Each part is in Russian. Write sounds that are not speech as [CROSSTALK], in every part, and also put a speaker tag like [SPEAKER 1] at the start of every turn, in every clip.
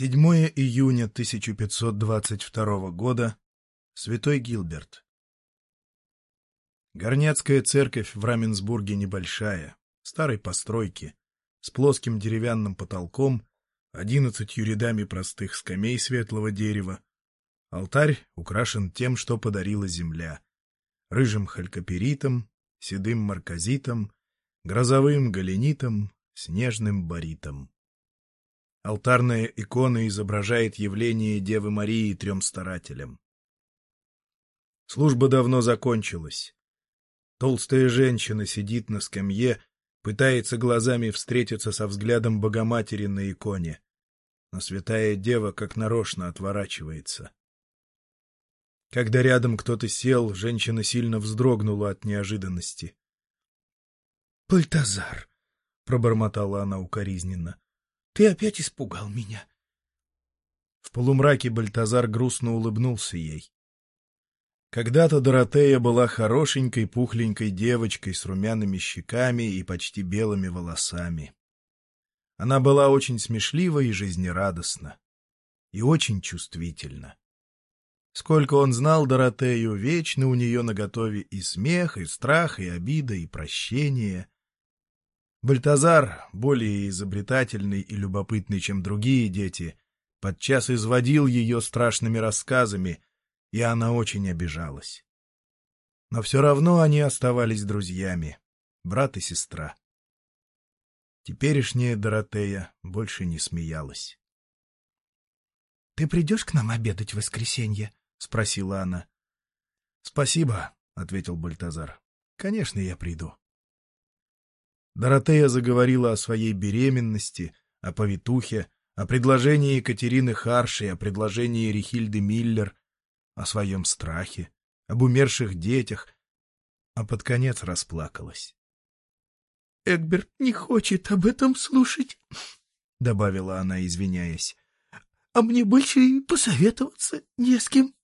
[SPEAKER 1] 7 июня 1522 года. Святой Гилберт. Горняцкая церковь в Раменсбурге небольшая, старой постройки, с плоским деревянным потолком, одиннадцатью рядами простых скамей светлого дерева. Алтарь украшен тем, что подарила земля. Рыжим халькоперитом, седым марказитом, грозовым галенитом, снежным баритом. Алтарная икона изображает явление Девы Марии трем старателям. Служба давно закончилась. Толстая женщина сидит на скамье, пытается глазами встретиться со взглядом Богоматери на иконе. Но святая дева как нарочно отворачивается. Когда рядом кто-то сел, женщина сильно вздрогнула от неожиданности. — Пальтазар! — пробормотала она укоризненно. Ты опять испугал меня. В полумраке Бальтазар грустно улыбнулся ей. Когда-то Доротея была хорошенькой, пухленькой девочкой с румяными щеками и почти белыми волосами. Она была очень смешлива и жизнерадостна. И очень чувствительна. Сколько он знал Доротею, вечно у нее наготове и смех, и страх, и обида, и прощение — Бальтазар, более изобретательный и любопытный, чем другие дети, подчас изводил ее страшными рассказами, и она очень обижалась. Но все равно они оставались друзьями, брат и сестра. Теперешняя Доротея больше не смеялась. — Ты придешь к нам обедать в воскресенье? — спросила она. — Спасибо, — ответил Бальтазар. — Конечно, я приду. Доротея заговорила о своей беременности, о повитухе, о предложении Екатерины Харши, о предложении Рихильды Миллер, о своем страхе, об умерших детях, а под конец расплакалась. — Эгберт не хочет об этом слушать, — добавила она, извиняясь. — А мне больше и посоветоваться не с кем.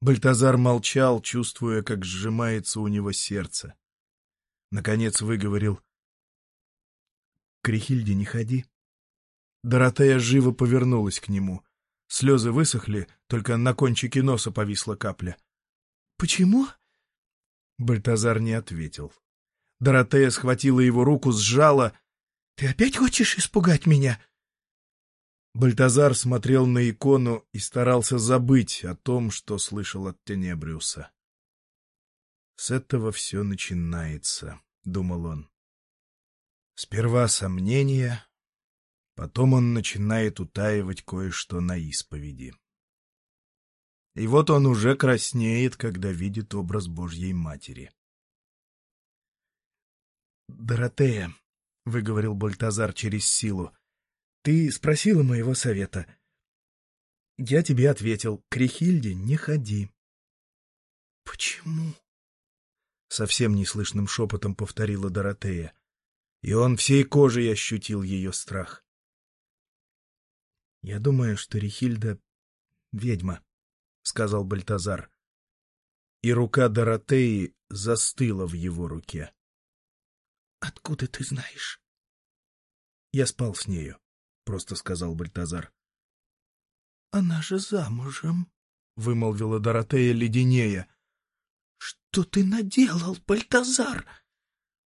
[SPEAKER 1] Бальтазар молчал, чувствуя, как сжимается у него сердце. Наконец выговорил. — К Рихильде не ходи. Доротея живо повернулась к нему. Слезы высохли, только на кончике носа повисла капля. — Почему? Бальтазар не ответил. Доротея схватила его руку, сжала. — Ты опять хочешь испугать меня? Бальтазар смотрел на икону и старался забыть о том, что слышал от Тенебриуса. С этого все начинается, — думал он. Сперва сомнения, потом он начинает утаивать кое-что на исповеди. И вот он уже краснеет, когда видит образ Божьей Матери. «Доротея», — выговорил Бальтазар через силу, — «ты спросила моего совета. Я тебе ответил, к Рихильде не ходи». «Почему?» Совсем неслышным шепотом повторила Доротея. И он всей кожей ощутил ее страх. — Я думаю, что Рихильда — ведьма, — сказал Бальтазар. И рука Доротеи застыла в его руке. — Откуда ты знаешь? — Я спал с нею, — просто сказал Бальтазар. — Она же замужем, — вымолвила Доротея леденея. Что ты наделал, Бальтазар?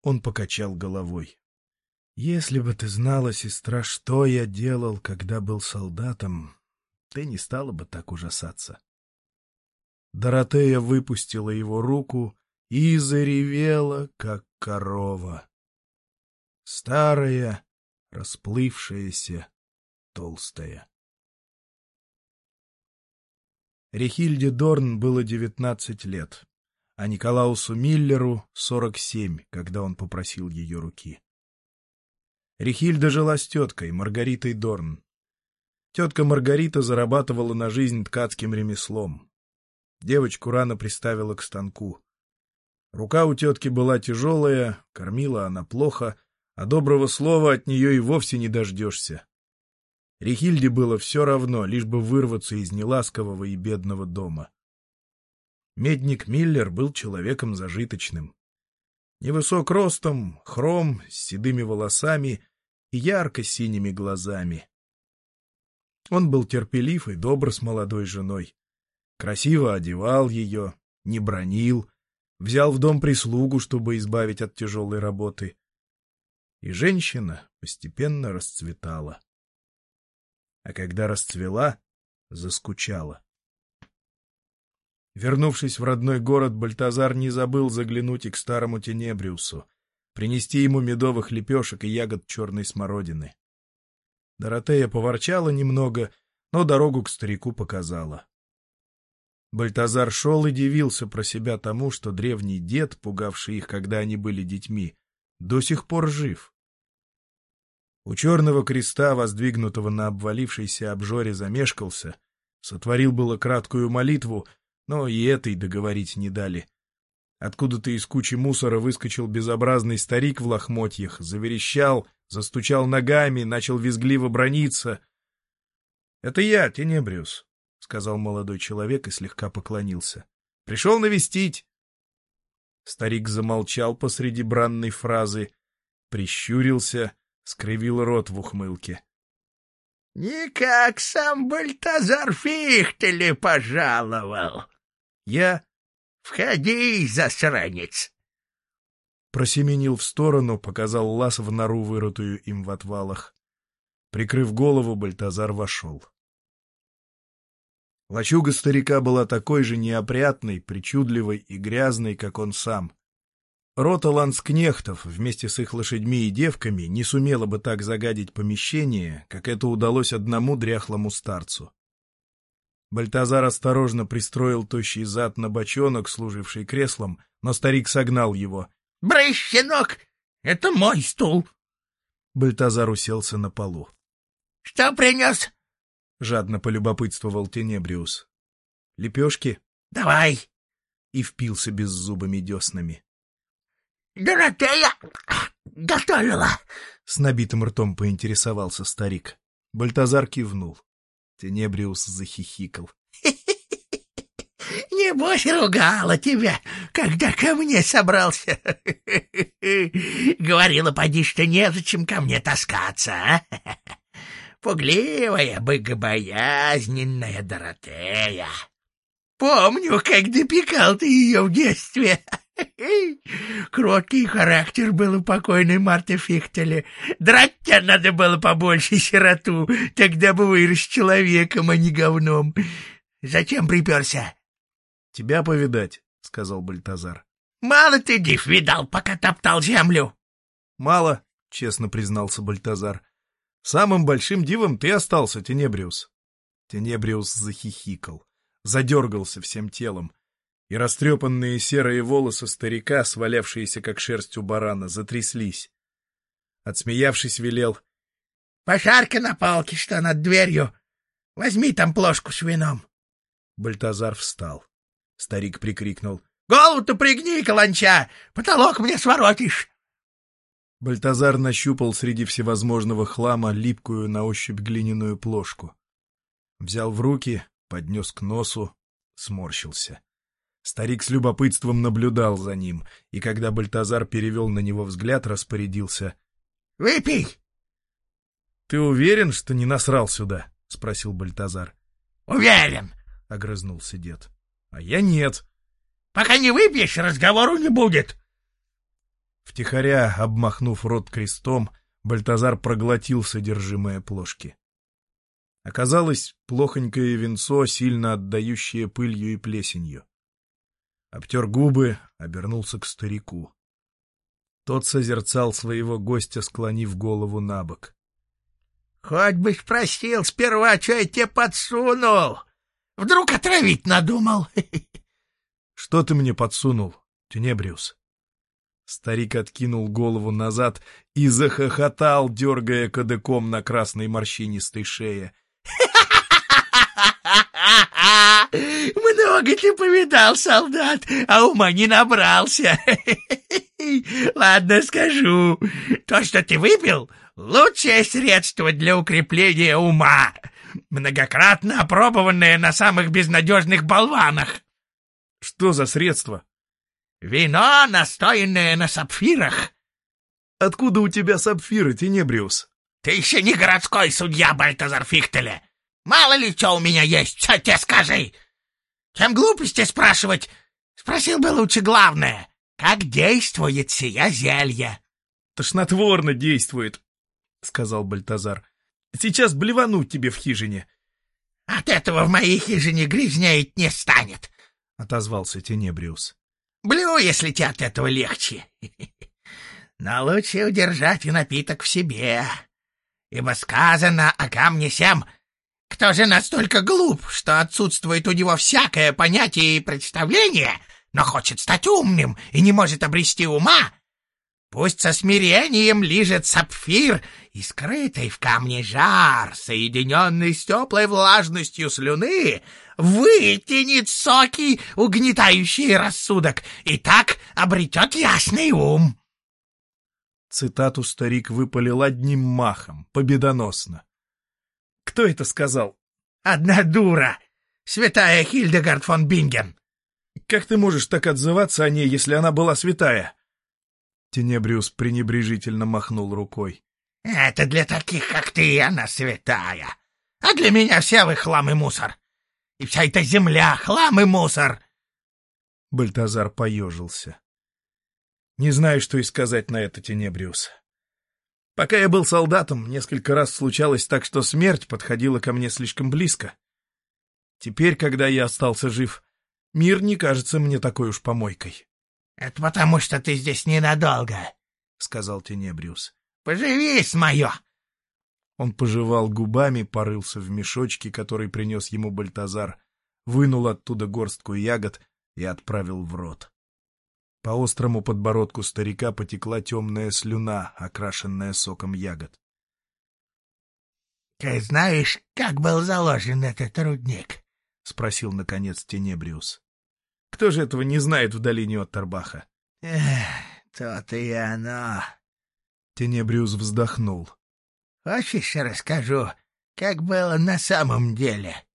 [SPEAKER 1] Он покачал головой. Если бы ты знала, сестра, что я делал, когда был солдатом, ты не стала бы так ужасаться. Доротея выпустила его руку и заревела, как корова. Старая, расплывшаяся, толстая. Рехильде Дорн было девятнадцать лет а Николаусу Миллеру — сорок семь, когда он попросил ее руки. Рихильда жила с теткой, Маргаритой Дорн. Тетка Маргарита зарабатывала на жизнь ткацким ремеслом. Девочку рано приставила к станку. Рука у тетки была тяжелая, кормила она плохо, а доброго слова от нее и вовсе не дождешься. Рихильде было все равно, лишь бы вырваться из неласкового и бедного дома. Медник Миллер был человеком зажиточным. Невысок ростом, хром, с седыми волосами и ярко-синими глазами. Он был терпелив и добр с молодой женой. Красиво одевал ее, не бронил, взял в дом прислугу, чтобы избавить от тяжелой работы. И женщина постепенно расцветала. А когда расцвела, заскучала. Вернувшись в родной город, Бальтазар не забыл заглянуть и к старому Тенебриусу, принести ему медовых лепешек и ягод черной смородины. Доротея поворчала немного, но дорогу к старику показала. Бальтазар шел и дивился про себя тому, что древний дед, пугавший их, когда они были детьми, до сих пор жив. У черного креста, воздвигнутого на обвалившейся обжоре, замешкался, сотворил было краткую молитву, но и этой договорить не дали. Откуда-то из кучи мусора выскочил безобразный старик в лохмотьях, заверещал, застучал ногами, начал визгливо брониться. — Это я, Тенебриус, — сказал молодой человек и слегка поклонился. — Пришел навестить. Старик замолчал посреди бранной фразы, прищурился, скривил рот в ухмылке.
[SPEAKER 2] — Никак сам Бальтазар Фихтели пожаловал.
[SPEAKER 1] Я...
[SPEAKER 2] Входи, засранец!
[SPEAKER 1] Просеменил в сторону, показал лаз в нору, вырытую им в отвалах. Прикрыв голову, Бальтазар вошел. Лачуга старика была такой же неопрятной, причудливой и грязной, как он сам. Рота ланскнехтов вместе с их лошадьми и девками не сумела бы так загадить помещение, как это удалось одному дряхлому старцу. Бальтазар осторожно пристроил тощий зад на бочонок, служивший креслом, но старик согнал его.
[SPEAKER 2] — Брысь, щенок! Это мой стул!
[SPEAKER 1] Бальтазар уселся на полу.
[SPEAKER 2] — Что принес?
[SPEAKER 1] — жадно полюбопытствовал Тенебриус. — Лепешки?
[SPEAKER 2] — Давай!
[SPEAKER 1] И впился беззубыми деснами.
[SPEAKER 2] — Доротея готовила!
[SPEAKER 1] — с набитым ртом поинтересовался старик. Бальтазар кивнул. Тенебриус захихикал. [LAUGHS]
[SPEAKER 2] — Небось, ругала тебя, когда ко мне собрался. [LAUGHS] Говорила, поди, что незачем ко мне таскаться, а? [LAUGHS] Пугливая, богобоязненная Доротея. Помню, как допекал ты ее в детстве. [LAUGHS] Кроткий характер был у покойной Марты Фихтеля. Драть тебя надо было побольше, сироту, тогда бы вырос человеком, а не говном. Зачем приперся?
[SPEAKER 1] — Тебя повидать, — сказал Бальтазар.
[SPEAKER 2] — Мало ты див видал, пока топтал землю.
[SPEAKER 1] — Мало, — честно признался Бальтазар. — Самым большим дивом ты остался, Тенебриус. Тенебриус захихикал, задергался всем телом и растрепанные серые волосы старика, свалявшиеся как шерсть у барана, затряслись. Отсмеявшись, велел.
[SPEAKER 2] — Пошарка на палке, что над дверью. Возьми там плошку с вином.
[SPEAKER 1] Бальтазар встал. Старик прикрикнул.
[SPEAKER 2] — Голову-то пригни, каланча! Потолок мне своротишь!
[SPEAKER 1] Бальтазар нащупал среди всевозможного хлама липкую на ощупь глиняную плошку. Взял в руки, поднес к носу, сморщился. Старик с любопытством наблюдал за ним, и когда Бальтазар перевел на него взгляд, распорядился.
[SPEAKER 2] — Выпей!
[SPEAKER 1] — Ты уверен, что не насрал сюда? — спросил Бальтазар.
[SPEAKER 2] — Уверен!
[SPEAKER 1] — огрызнулся дед. — А я нет.
[SPEAKER 2] — Пока не выпьешь, разговору не будет.
[SPEAKER 1] Втихаря, обмахнув рот крестом, Бальтазар проглотил содержимое плошки. Оказалось, плохонькое венцо, сильно отдающее пылью и плесенью обтер губы, обернулся к старику. Тот созерцал своего гостя, склонив голову на бок.
[SPEAKER 2] — Хоть бы спросил сперва, что я тебе подсунул. Вдруг отравить надумал. [LAUGHS]
[SPEAKER 1] — Что ты мне подсунул, Тенебриус? Старик откинул голову назад и захохотал, дергая кадыком на красной морщинистой шее.
[SPEAKER 2] Много ты повидал, солдат, а ума не набрался. [LAUGHS] Ладно, скажу. То, что ты выпил, лучшее средство для укрепления ума, многократно опробованное на самых безнадежных болванах.
[SPEAKER 1] Что за средство?
[SPEAKER 2] Вино, настоянное на сапфирах.
[SPEAKER 1] Откуда у тебя сапфиры, Тенебриус?
[SPEAKER 2] Ты еще не городской судья, Бальтазар Фихтеля. Мало ли что у меня есть, все тебе скажи. Чем глупости спрашивать? Спросил бы лучше главное. Как действует сия зелье?
[SPEAKER 1] Тошнотворно действует, — сказал Бальтазар. Сейчас блевануть тебе в хижине.
[SPEAKER 2] — От этого в моей хижине грязнеет не станет, —
[SPEAKER 1] отозвался Тенебриус.
[SPEAKER 2] — Блю, если тебе от этого легче. [LAUGHS] Но лучше удержать напиток в себе, ибо сказано о камне сем — кто же настолько глуп, что отсутствует у него всякое понятие и представление, но хочет стать умным и не может обрести ума? Пусть со смирением лижет сапфир и скрытый в камне жар, соединенный с теплой влажностью слюны, вытянет соки, угнетающие рассудок, и так обретет ясный ум.
[SPEAKER 1] Цитату старик выпалил одним махом, победоносно. Кто это сказал?
[SPEAKER 2] Одна дура! Святая Хильдегард фон Бинген!
[SPEAKER 1] Как ты можешь так отзываться о ней, если она была святая? Тенебриус пренебрежительно махнул рукой.
[SPEAKER 2] Это для таких, как ты, она святая. А для меня все вы хлам и мусор. И вся эта земля — хлам и мусор.
[SPEAKER 1] Бальтазар поежился. Не знаю, что и сказать на это, Тенебриус. Пока я был солдатом, несколько раз случалось так, что смерть подходила ко мне слишком близко. Теперь, когда я остался жив, мир не кажется мне такой уж помойкой.
[SPEAKER 2] — Это потому, что ты здесь ненадолго, — сказал Тенебриус. — Поживись, мое!
[SPEAKER 1] Он пожевал губами, порылся в мешочке, который принес ему Бальтазар, вынул оттуда горстку ягод и отправил в рот. По острому подбородку старика потекла темная слюна, окрашенная соком ягод.
[SPEAKER 2] — Ты знаешь, как был заложен этот рудник?
[SPEAKER 1] — спросил, наконец, Тенебриус. — Кто же этого не знает в долине от Тарбаха?
[SPEAKER 2] — Эх, то-то и оно.
[SPEAKER 1] Тенебриус вздохнул.
[SPEAKER 2] — Хочешь, расскажу, как было на самом деле?
[SPEAKER 1] —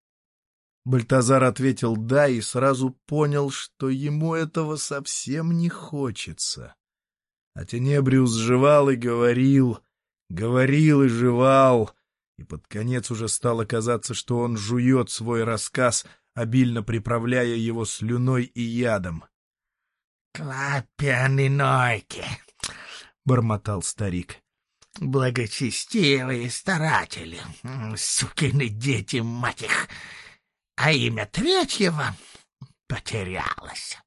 [SPEAKER 1] Бальтазар ответил «да» и сразу понял, что ему этого совсем не хочется. А Тенебриус жевал и говорил, говорил и жевал, и под конец уже стало казаться, что он жует свой рассказ, обильно приправляя его слюной и ядом.
[SPEAKER 2] — Клапяны нойки! — бормотал старик. — Благочестивые старатели, сукины дети, мать их! А имя третьего потерялось.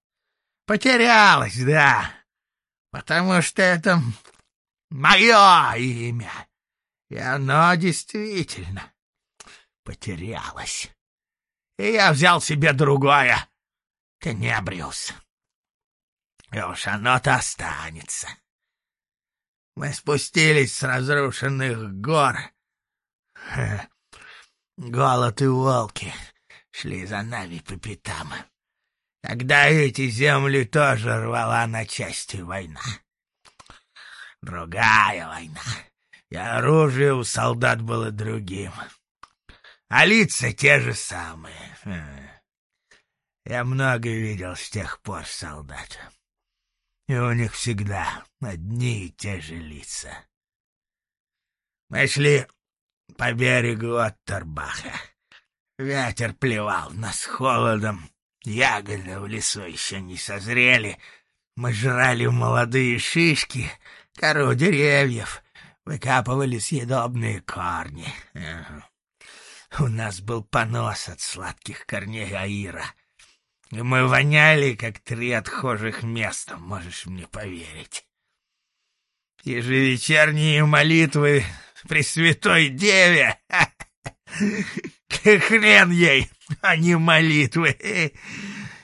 [SPEAKER 2] Потерялось, да, потому что это мое имя, и оно действительно потерялось. И я взял себе другое, Тенебриус. И уж оно-то останется. Мы спустились с разрушенных гор. Голод и волки — шли за нами по пятам. Тогда эти земли тоже рвала на части война. Другая война. И оружие у солдат было другим. А лица те же самые. Я много видел с тех пор солдат. И у них всегда одни и те же лица. Мы шли по берегу от Тарбаха. Ветер плевал нас холодом. Ягоды в лесу еще не созрели. Мы жрали молодые шишки, кору деревьев, выкапывали съедобные корни. У нас был понос от сладких корней аира. И мы воняли, как три отхожих места, можешь мне поверить. Ежевечерние молитвы Пресвятой Деве Хрен ей, а не молитвы.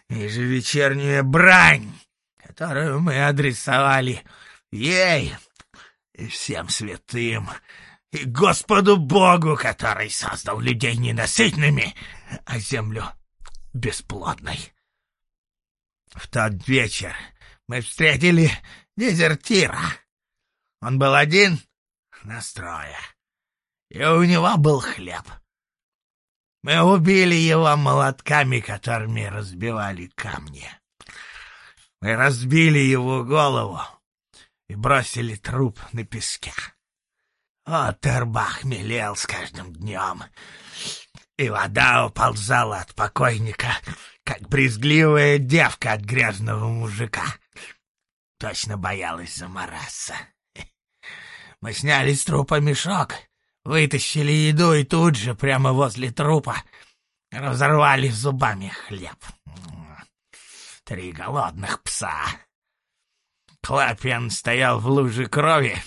[SPEAKER 2] Ежевечерняя брань, которую мы адресовали ей и всем святым, и Господу Богу, который создал людей ненасытными, а землю бесплодной. В тот вечер мы встретили дезертира. Он был один на строе, и у него был хлеб — мы убили его молотками, которыми разбивали камни. Мы разбили его голову и бросили труп на песке. Тербах мелел с каждым днем. и вода уползала от покойника, как брезгливая девка от грязного мужика. Точно боялась замораться. Мы сняли с трупа мешок, вытащили еду и тут же, прямо возле трупа, разорвали зубами хлеб. Три голодных пса. Клапен стоял в луже крови,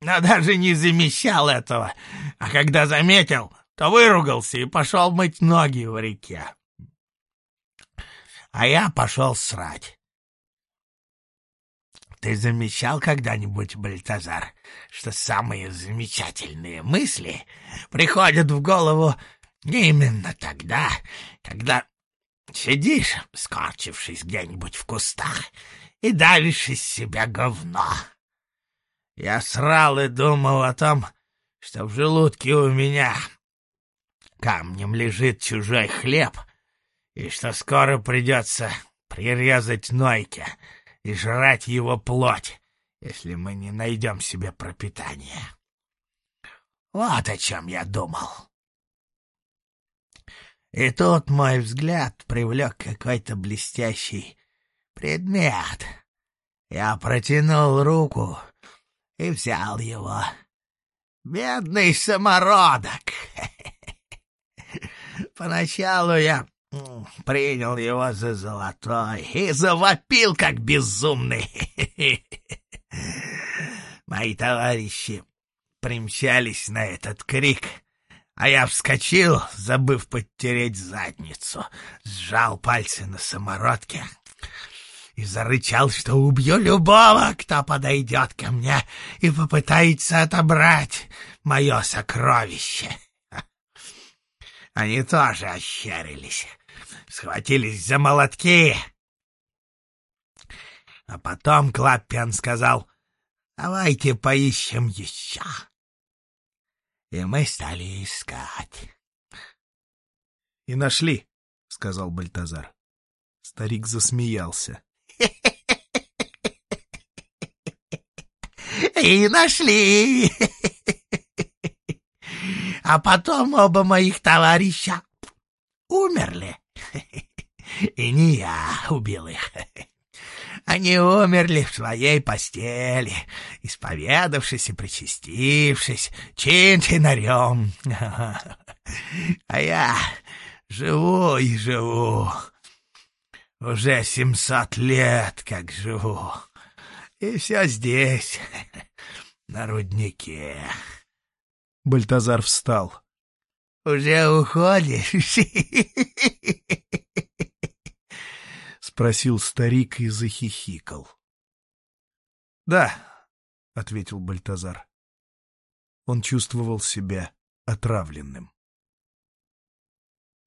[SPEAKER 2] но даже не замечал этого, а когда заметил, то выругался и пошел мыть ноги в реке. А я пошел срать. Ты замечал когда-нибудь, Бальтазар, что самые замечательные мысли приходят в голову именно тогда, когда сидишь, скорчившись где-нибудь в кустах, и давишь из себя говно? Я срал и думал о том, что в желудке у меня камнем лежит чужой хлеб, и что скоро придется прирезать Нойке — и жрать его плоть, если мы не найдем себе пропитание. Вот о чем я думал. И тут мой взгляд привлек какой-то блестящий предмет. Я протянул руку и взял его. Бедный самородок! [LAUGHS] Поначалу я принял его за золотой и завопил, как безумный. [LAUGHS] Мои товарищи примчались на этот крик, а я вскочил, забыв подтереть задницу, сжал пальцы на самородке и зарычал, что убью любого, кто подойдет ко мне и попытается отобрать мое сокровище. [LAUGHS] Они тоже ощерились, схватились за молотки. А потом Клаппиан сказал, давайте поищем еще. И мы стали искать.
[SPEAKER 1] — И нашли, — сказал Бальтазар. Старик засмеялся.
[SPEAKER 2] — И нашли! А потом оба моих товарища умерли. [LAUGHS] И не я убил их. Они умерли в своей постели, исповедавшись и причастившись, чин-чинарем. [LAUGHS] А я живу и живу. Уже семьсот лет как живу. И все здесь, [LAUGHS] на руднике.
[SPEAKER 1] Бальтазар встал.
[SPEAKER 2] «Уже уходишь?» [LAUGHS]
[SPEAKER 1] — спросил старик и захихикал. «Да», — ответил Бальтазар. Он чувствовал себя отравленным.